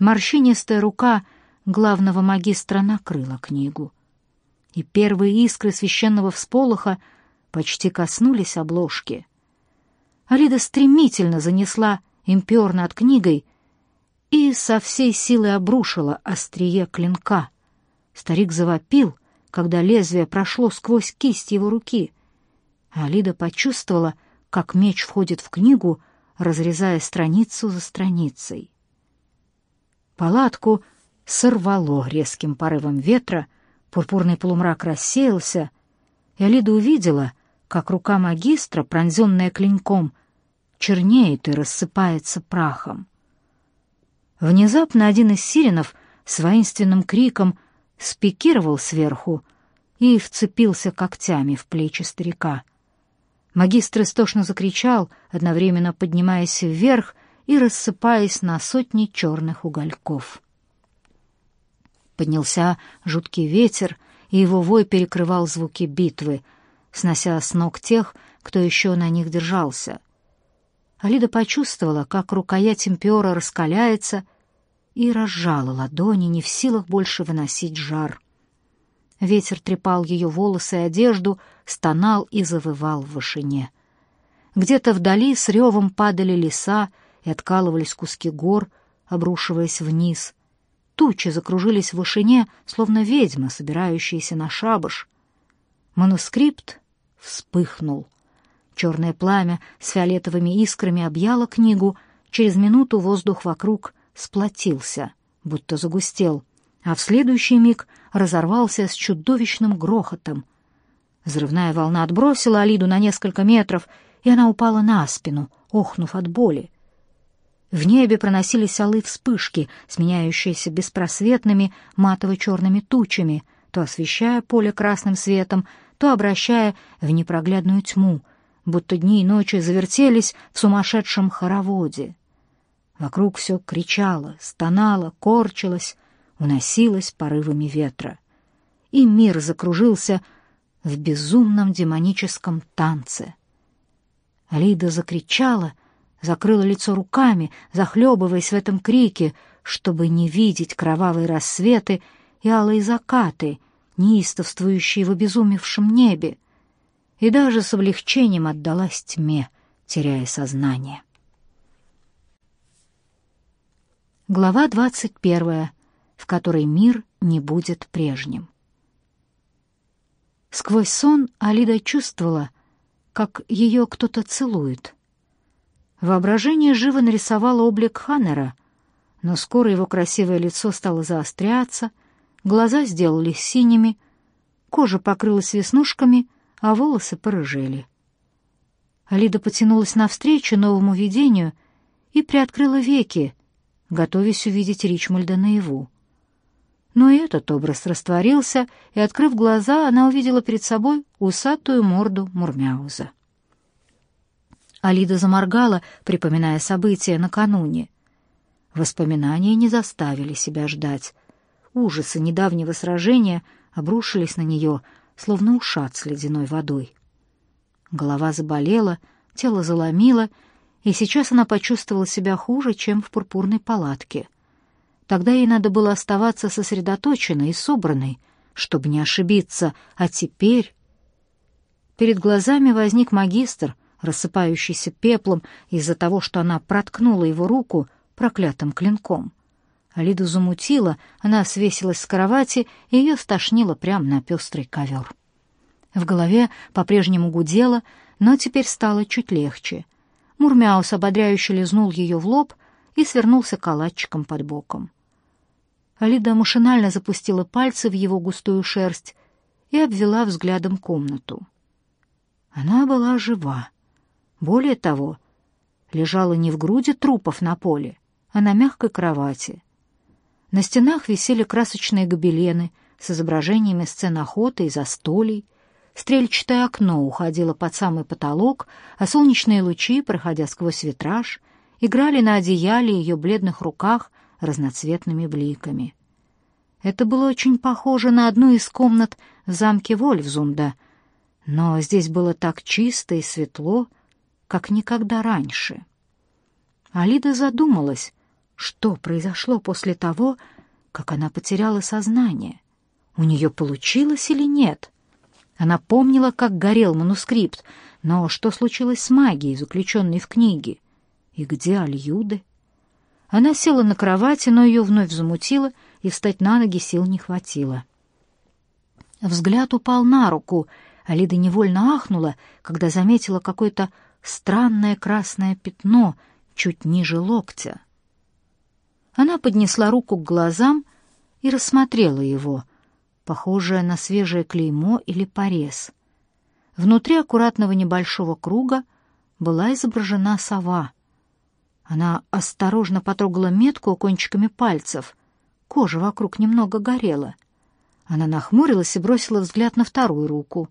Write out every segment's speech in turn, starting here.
Морщинистая рука главного магистра накрыла книгу, и первые искры священного всполоха почти коснулись обложки. Алида стремительно занесла импер над книгой и со всей силы обрушила острие клинка. Старик завопил, когда лезвие прошло сквозь кисть его руки. Алида почувствовала, как меч входит в книгу, разрезая страницу за страницей. Палатку сорвало резким порывом ветра, пурпурный полумрак рассеялся, и Алида увидела, как рука магистра, пронзенная клинком, чернеет и рассыпается прахом. Внезапно один из сиренов с воинственным криком спикировал сверху и вцепился когтями в плечи старика. Магистр истошно закричал, одновременно поднимаясь вверх и рассыпаясь на сотни черных угольков. Поднялся жуткий ветер, и его вой перекрывал звуки битвы, снося с ног тех, кто еще на них держался. Алида почувствовала, как рукоять импера раскаляется, и разжала ладони, не в силах больше выносить жар. Ветер трепал ее волосы и одежду, стонал и завывал в вышине. Где-то вдали с ревом падали леса и откалывались куски гор, обрушиваясь вниз. Тучи закружились в вышине, словно ведьма, собирающаяся на шабаш. Манускрипт вспыхнул. Черное пламя с фиолетовыми искрами объяло книгу, через минуту воздух вокруг сплотился, будто загустел, а в следующий миг разорвался с чудовищным грохотом. Взрывная волна отбросила Алиду на несколько метров, и она упала на спину, охнув от боли. В небе проносились алые вспышки, сменяющиеся беспросветными матово-черными тучами, то освещая поле красным светом, то обращая в непроглядную тьму, будто дни и ночи завертелись в сумасшедшем хороводе. Вокруг все кричало, стонало, корчилось, уносилось порывами ветра. И мир закружился в безумном демоническом танце. Алида закричала, закрыла лицо руками, захлебываясь в этом крике, чтобы не видеть кровавые рассветы и алые закаты, неистовствующие в обезумевшем небе, и даже с облегчением отдалась тьме, теряя сознание. Глава двадцать первая в которой мир не будет прежним. Сквозь сон Алида чувствовала, как ее кто-то целует. Воображение живо нарисовало облик Ханнера, но скоро его красивое лицо стало заостряться, глаза сделались синими, кожа покрылась веснушками, а волосы порыжели. Алида потянулась навстречу новому видению и приоткрыла веки, готовясь увидеть Ричмольда наяву. Но и этот образ растворился, и, открыв глаза, она увидела перед собой усатую морду Мурмяуза. Алида заморгала, припоминая события накануне. Воспоминания не заставили себя ждать. Ужасы недавнего сражения обрушились на нее, словно ушат с ледяной водой. Голова заболела, тело заломило, и сейчас она почувствовала себя хуже, чем в пурпурной палатке — Тогда ей надо было оставаться сосредоточенной и собранной, чтобы не ошибиться, а теперь... Перед глазами возник магистр, рассыпающийся пеплом из-за того, что она проткнула его руку проклятым клинком. Алиду замутила, она свесилась с кровати, и ее стошнило прямо на пестрый ковер. В голове по-прежнему гудело, но теперь стало чуть легче. Мурмяус ободряюще лизнул ее в лоб и свернулся калачиком под боком. Алида машинально запустила пальцы в его густую шерсть и обвела взглядом комнату. Она была жива. Более того, лежала не в груди трупов на поле, а на мягкой кровати. На стенах висели красочные гобелены с изображениями сцен охоты и застолий, стрельчатое окно уходило под самый потолок, а солнечные лучи, проходя сквозь витраж, играли на одеяле ее бледных руках разноцветными бликами. Это было очень похоже на одну из комнат в замке Вольфзунда, но здесь было так чисто и светло, как никогда раньше. Алида задумалась, Что произошло после того, как она потеряла сознание? У нее получилось или нет? Она помнила, как горел манускрипт, но что случилось с магией, заключенной в книге? И где Альюды? Она села на кровати, но ее вновь замутило, и встать на ноги сил не хватило. Взгляд упал на руку. Алида невольно ахнула, когда заметила какое-то странное красное пятно чуть ниже локтя. Она поднесла руку к глазам и рассмотрела его, похожее на свежее клеймо или порез. Внутри аккуратного небольшого круга была изображена сова. Она осторожно потрогала метку кончиками пальцев. Кожа вокруг немного горела. Она нахмурилась и бросила взгляд на вторую руку.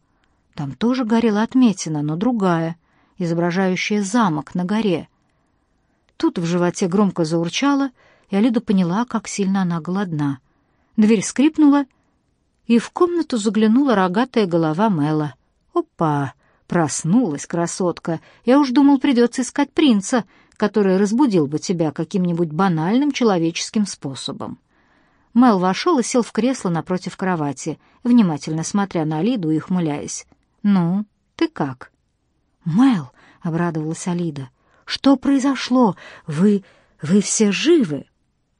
Там тоже горела отметина, но другая, изображающая замок на горе. Тут в животе громко заурчало, и Алида поняла, как сильно она голодна. Дверь скрипнула, и в комнату заглянула рогатая голова Мэла. «Опа!» — проснулась красотка. «Я уж думал, придется искать принца, который разбудил бы тебя каким-нибудь банальным человеческим способом». Мэл вошел и сел в кресло напротив кровати, внимательно смотря на Алиду и ухмыляясь. «Ну, ты как?» «Мэл!» — обрадовалась Алида. «Что произошло? Вы... вы все живы?»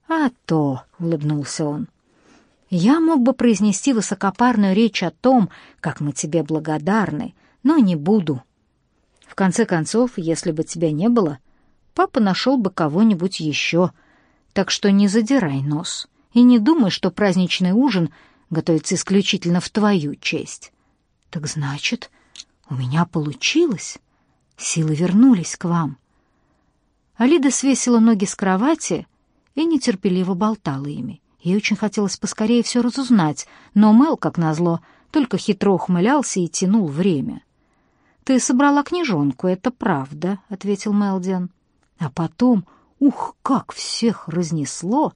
«А то!» — улыбнулся он. Я мог бы произнести высокопарную речь о том, как мы тебе благодарны, но не буду. В конце концов, если бы тебя не было, папа нашел бы кого-нибудь еще. Так что не задирай нос и не думай, что праздничный ужин готовится исключительно в твою честь. Так значит, у меня получилось. Силы вернулись к вам. Алида свесила ноги с кровати и нетерпеливо болтала ими. Ей очень хотелось поскорее все разузнать, но Мел, как назло, только хитро ухмылялся и тянул время. «Ты собрала книжонку, это правда», — ответил Мелдиан. А потом, ух, как всех разнесло!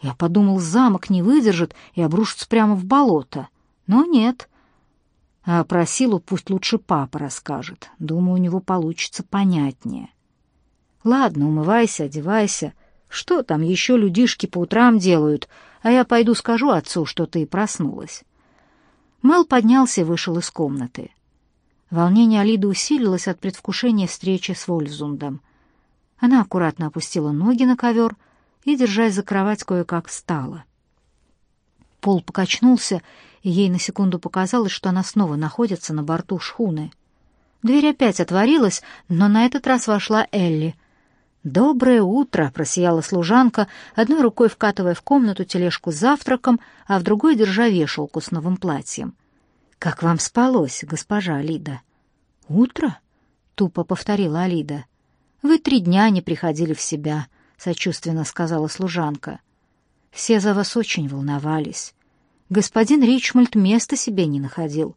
Я подумал, замок не выдержит и обрушится прямо в болото. Но нет. А про силу пусть лучше папа расскажет. Думаю, у него получится понятнее. Ладно, умывайся, одевайся, — что там еще людишки по утрам делают, а я пойду скажу отцу, что ты проснулась». Мэл поднялся и вышел из комнаты. Волнение Алиды усилилось от предвкушения встречи с Вольфзундом. Она аккуратно опустила ноги на ковер и, держась за кровать, кое-как встала. Пол покачнулся, и ей на секунду показалось, что она снова находится на борту шхуны. Дверь опять отворилась, но на этот раз вошла Элли — «Доброе утро!» — просияла служанка, одной рукой вкатывая в комнату тележку с завтраком, а в другой держа вешалку с новым платьем. «Как вам спалось, госпожа Алида?» «Утро?» — тупо повторила Алида. «Вы три дня не приходили в себя», — сочувственно сказала служанка. «Все за вас очень волновались. Господин Ричмольд места себе не находил.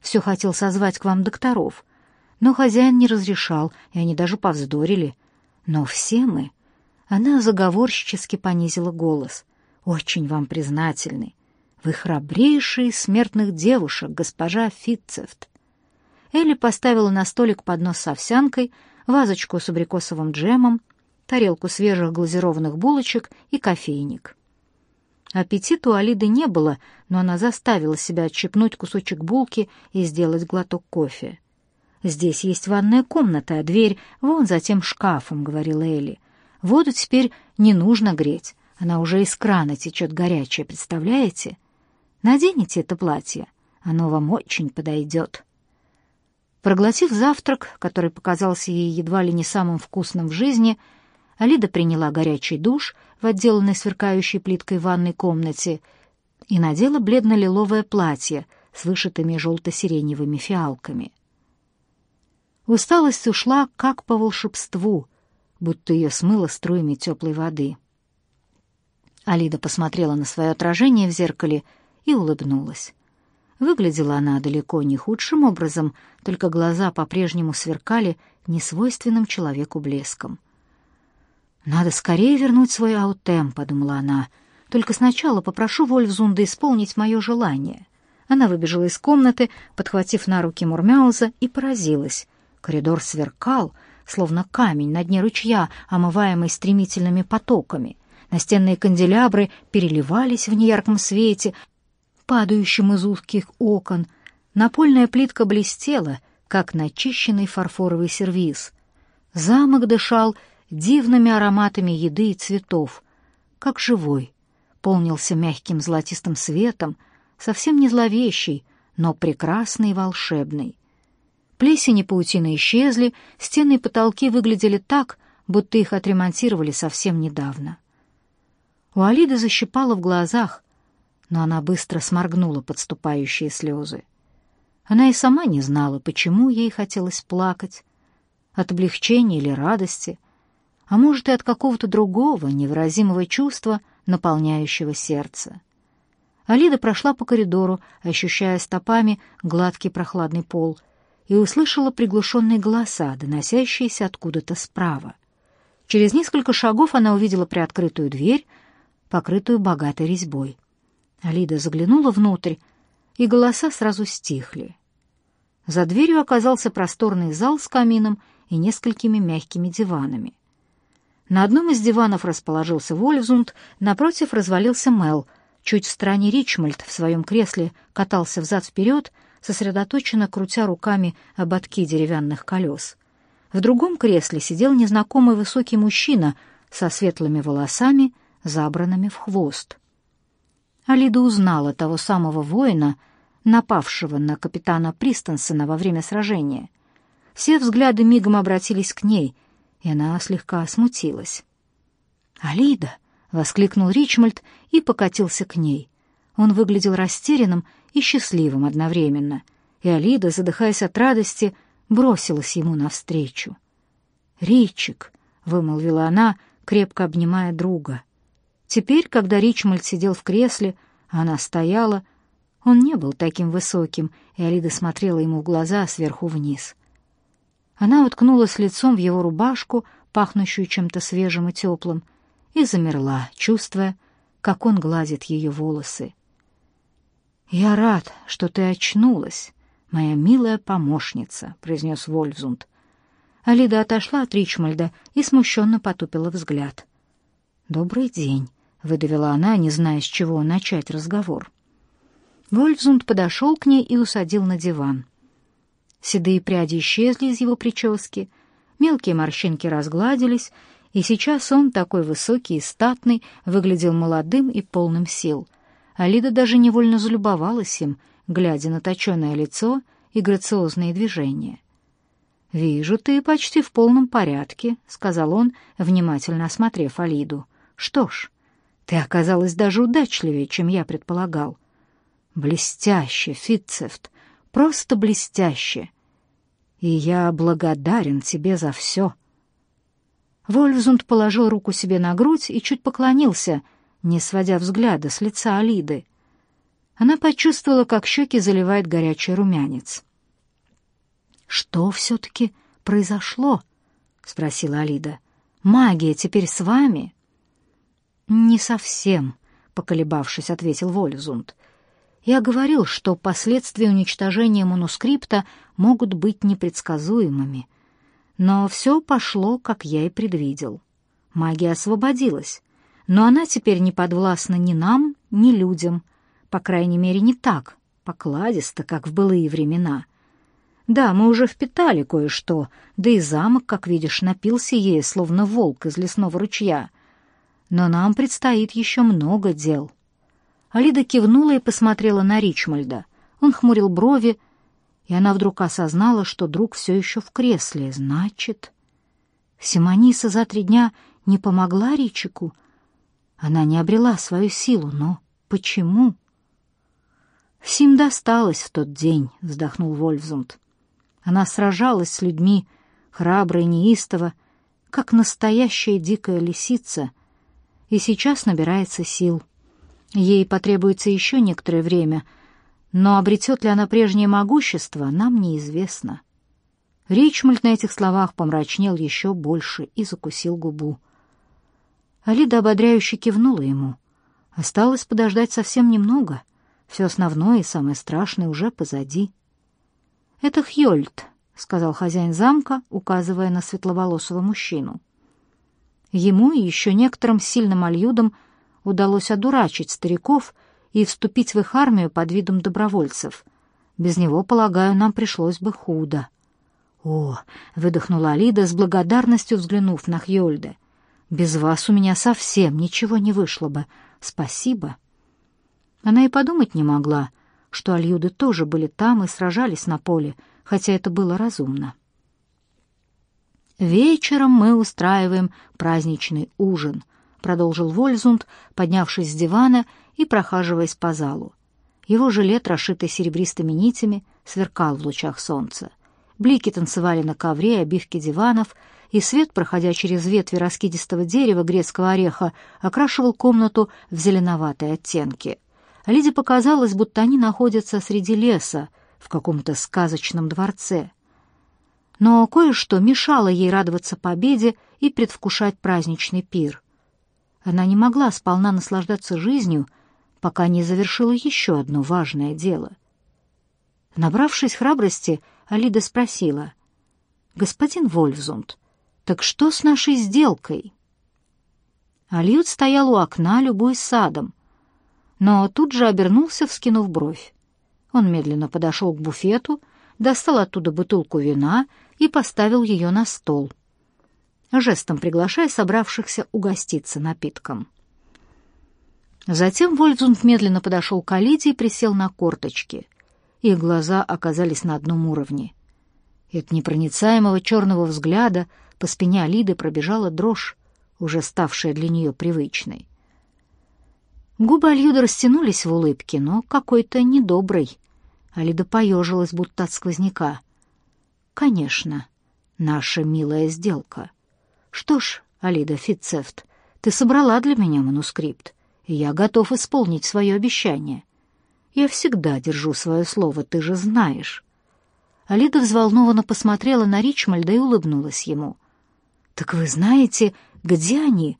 Все хотел созвать к вам докторов, но хозяин не разрешал, и они даже повздорили». Но все мы... Она заговорщически понизила голос. «Очень вам признательны. Вы храбрейшие из смертных девушек, госпожа Фитцефт». Элли поставила на столик поднос с овсянкой, вазочку с абрикосовым джемом, тарелку свежих глазированных булочек и кофейник. Аппетита у Алиды не было, но она заставила себя отщипнуть кусочек булки и сделать глоток кофе. «Здесь есть ванная комната, а дверь вон за тем шкафом», — говорила Элли. «Воду теперь не нужно греть, она уже из крана течет горячая, представляете? Наденете это платье, оно вам очень подойдет». Проглотив завтрак, который показался ей едва ли не самым вкусным в жизни, Алида приняла горячий душ в отделанной сверкающей плиткой ванной комнате и надела бледно-лиловое платье с вышитыми желто-сиреневыми фиалками. Усталость ушла, как по волшебству, будто ее смыло струями теплой воды. Алида посмотрела на свое отражение в зеркале и улыбнулась. Выглядела она далеко не худшим образом, только глаза по-прежнему сверкали несвойственным человеку блеском. «Надо скорее вернуть свой аутем», — подумала она. «Только сначала попрошу Вольфзунда исполнить мое желание». Она выбежала из комнаты, подхватив на руки Мурмяуза, и поразилась. Коридор сверкал, словно камень на дне ручья, омываемый стремительными потоками. Настенные канделябры переливались в неярком свете, падающем из узких окон. Напольная плитка блестела, как начищенный фарфоровый сервиз. Замок дышал дивными ароматами еды и цветов, как живой, полнился мягким золотистым светом, совсем не зловещий, но прекрасный и волшебный. Плесень и паутина исчезли, стены и потолки выглядели так, будто их отремонтировали совсем недавно. У Алиды защипало в глазах, но она быстро сморгнула подступающие слезы. Она и сама не знала, почему ей хотелось плакать, от облегчения или радости, а может и от какого-то другого невыразимого чувства, наполняющего сердце. Алида прошла по коридору, ощущая стопами гладкий прохладный пол, и услышала приглушенные голоса, доносящиеся откуда-то справа. Через несколько шагов она увидела приоткрытую дверь, покрытую богатой резьбой. Алида заглянула внутрь, и голоса сразу стихли. За дверью оказался просторный зал с камином и несколькими мягкими диванами. На одном из диванов расположился Вольфзунд, напротив развалился Мел. Чуть в стороне Ричмольд в своем кресле катался взад-вперед, сосредоточенно крутя руками ободки деревянных колес. В другом кресле сидел незнакомый высокий мужчина со светлыми волосами, забранными в хвост. Алида узнала того самого воина, напавшего на капитана Пристенсена во время сражения. Все взгляды мигом обратились к ней, и она слегка смутилась. «Алида!» — воскликнул Ричмольд и покатился к ней. Он выглядел растерянным и счастливым одновременно, и Алида, задыхаясь от радости, бросилась ему навстречу. «Ричик!» — вымолвила она, крепко обнимая друга. Теперь, когда Ричмольд сидел в кресле, а она стояла, он не был таким высоким, и Алида смотрела ему в глаза сверху вниз. Она уткнулась лицом в его рубашку, пахнущую чем-то свежим и теплым, и замерла, чувствуя, как он гладит ее волосы. «Я рад, что ты очнулась, моя милая помощница», — произнес Вольфзунд. Алида отошла от Ричмольда и смущенно потупила взгляд. «Добрый день», — выдавила она, не зная, с чего начать разговор. Вольфзунд подошел к ней и усадил на диван. Седые пряди исчезли из его прически, мелкие морщинки разгладились, и сейчас он, такой высокий и статный, выглядел молодым и полным сил. Алида даже невольно залюбовалась им, глядя на точеное лицо и грациозные движения. «Вижу, ты почти в полном порядке», — сказал он, внимательно осмотрев Алиду. «Что ж, ты оказалась даже удачливее, чем я предполагал. Блестяще, Фитцефт, просто блестяще. И я благодарен тебе за все. Вольфзунд положил руку себе на грудь и чуть поклонился, не сводя взгляда с лица Алиды. Она почувствовала, как щеки заливает горячий румянец. «Что все-таки произошло?» — спросила Алида. «Магия теперь с вами?» «Не совсем», — поколебавшись, ответил Вольфзунд. Я говорил, что последствия уничтожения манускрипта могут быть непредсказуемыми. Но все пошло, как я и предвидел. Магия освободилась, но она теперь не подвластна ни нам, ни людям, по крайней мере, не так, покладисто, как в былые времена. Да, мы уже впитали кое-что, да и замок, как видишь, напился ей, словно волк из лесного ручья. Но нам предстоит еще много дел». Алида кивнула и посмотрела на Ричмольда. Он хмурил брови, и она вдруг осознала, что друг все еще в кресле. Значит, Симониса за три дня не помогла Ричику. Она не обрела свою силу, но почему? Сим досталось в тот день, вздохнул Вольфзунд. Она сражалась с людьми, храбро и неистово, как настоящая дикая лисица, и сейчас набирается сил. Ей потребуется еще некоторое время, но обретет ли она прежнее могущество, нам неизвестно. Ричмольд на этих словах помрачнел еще больше и закусил губу. Алида ободряюще кивнула ему. Осталось подождать совсем немного. Все основное и самое страшное уже позади. «Это Хьольд», — сказал хозяин замка, указывая на светловолосого мужчину. Ему и еще некоторым сильным альюдам удалось одурачить стариков и вступить в их армию под видом добровольцев. Без него, полагаю, нам пришлось бы худо. «О!» — выдохнула Алида с благодарностью, взглянув на Хьольде. «Без вас у меня совсем ничего не вышло бы. Спасибо». Она и подумать не могла, что альюды тоже были там и сражались на поле, хотя это было разумно. «Вечером мы устраиваем праздничный ужин», — продолжил Вользунд, поднявшись с дивана и прохаживаясь по залу. Его жилет, расшитый серебристыми нитями, сверкал в лучах солнца. Блики танцевали на ковре и обивке диванов, и свет, проходя через ветви раскидистого дерева грецкого ореха, окрашивал комнату в зеленоватые оттенки. Лиде показалось, будто они находятся среди леса, в каком-то сказочном дворце. Но кое-что мешало ей радоваться победе и предвкушать праздничный пир. Она не могла сполна наслаждаться жизнью, пока не завершила еще одно важное дело. Набравшись храбрости, Алида спросила, «Господин Вольфзунд, так что с нашей сделкой?» Алиют стоял у окна, любуясь садом, но тут же обернулся, вскинув бровь. Он медленно подошел к буфету, достал оттуда бутылку вина и поставил ее на стол, жестом приглашая собравшихся угоститься напитком. Затем Вольфзунд медленно подошел к Алиде и присел на корточки. Их глаза оказались на одном уровне. И от непроницаемого черного взгляда по спине Алиды пробежала дрожь, уже ставшая для нее привычной. Губы Альюда растянулись в улыбке, но какой-то недобрый. Алида поежилась, будто от сквозняка. «Конечно, наша милая сделка. Что ж, Алида Фитцефт, ты собрала для меня манускрипт и я готов исполнить свое обещание. Я всегда держу свое слово, ты же знаешь». Алида взволнованно посмотрела на Ричмальда и улыбнулась ему. «Так вы знаете, где они?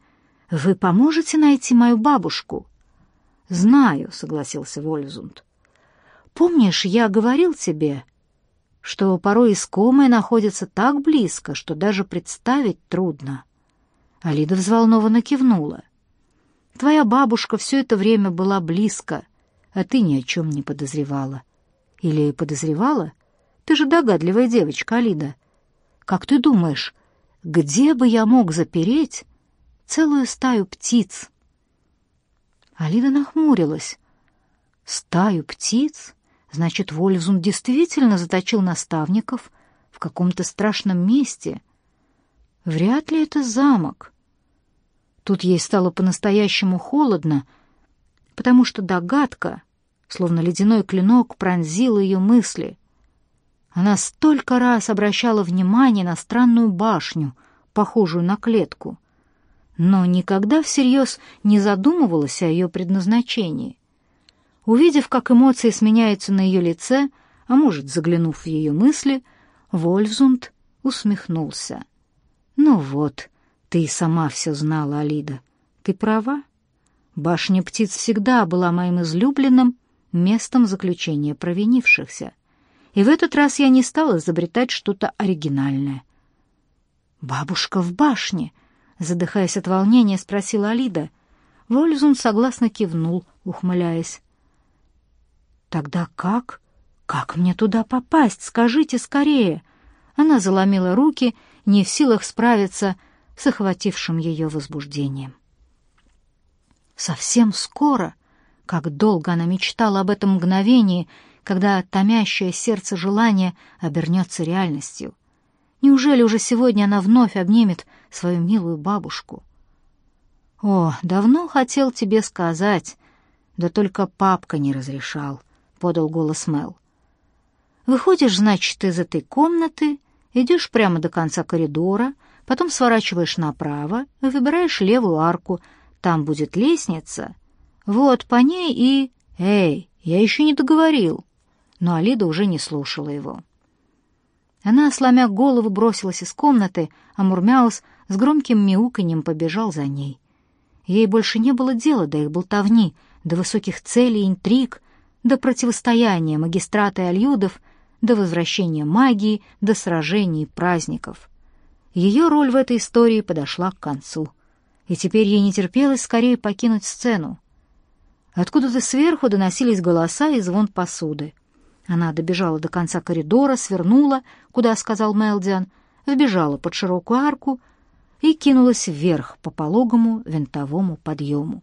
Вы поможете найти мою бабушку?» «Знаю», — согласился Вользунд. «Помнишь, я говорил тебе, что порой искомое находится так близко, что даже представить трудно?» Алида взволнованно кивнула. Твоя бабушка все это время была близко, а ты ни о чем не подозревала. Или подозревала? Ты же догадливая девочка, Алида. Как ты думаешь, где бы я мог запереть целую стаю птиц?» Алида нахмурилась. «Стаю птиц? Значит, Вольфзун действительно заточил наставников в каком-то страшном месте. Вряд ли это замок. Тут ей стало по-настоящему холодно, потому что догадка, словно ледяной клинок, пронзила ее мысли. Она столько раз обращала внимание на странную башню, похожую на клетку, но никогда всерьез не задумывалась о ее предназначении. Увидев, как эмоции сменяются на ее лице, а может, заглянув в ее мысли, Вольфзунд усмехнулся. «Ну вот», ты сама все знала, Алида. Ты права. Башня птиц всегда была моим излюбленным местом заключения провинившихся. И в этот раз я не стала изобретать что-то оригинальное. «Бабушка в башне?» — задыхаясь от волнения, спросила Алида. Вользун согласно кивнул, ухмыляясь. «Тогда как? Как мне туда попасть? Скажите скорее!» Она заломила руки, не в силах справиться с охватившим ее возбуждением. Совсем скоро, как долго она мечтала об этом мгновении, когда томящее сердце желание обернется реальностью. Неужели уже сегодня она вновь обнимет свою милую бабушку? «О, давно хотел тебе сказать, да только папка не разрешал», — подал голос Мел. «Выходишь, значит, из этой комнаты, идешь прямо до конца коридора, потом сворачиваешь направо, выбираешь левую арку, там будет лестница. Вот по ней и... Эй, я еще не договорил. Но Алида уже не слушала его. Она, сломя голову, бросилась из комнаты, а Мурмяус с громким мяуканьем побежал за ней. Ей больше не было дела до их болтовни, до высоких целей, интриг, до противостояния магистрата и альюдов, до возвращения магии, до сражений и праздников. Ее роль в этой истории подошла к концу. и теперь ей не терпелось скорее покинуть сцену. Откуда-то сверху доносились голоса и звон посуды. Она добежала до конца коридора, свернула, куда сказал Мелдиан, вбежала под широкую арку и кинулась вверх по пологому винтовому подъему.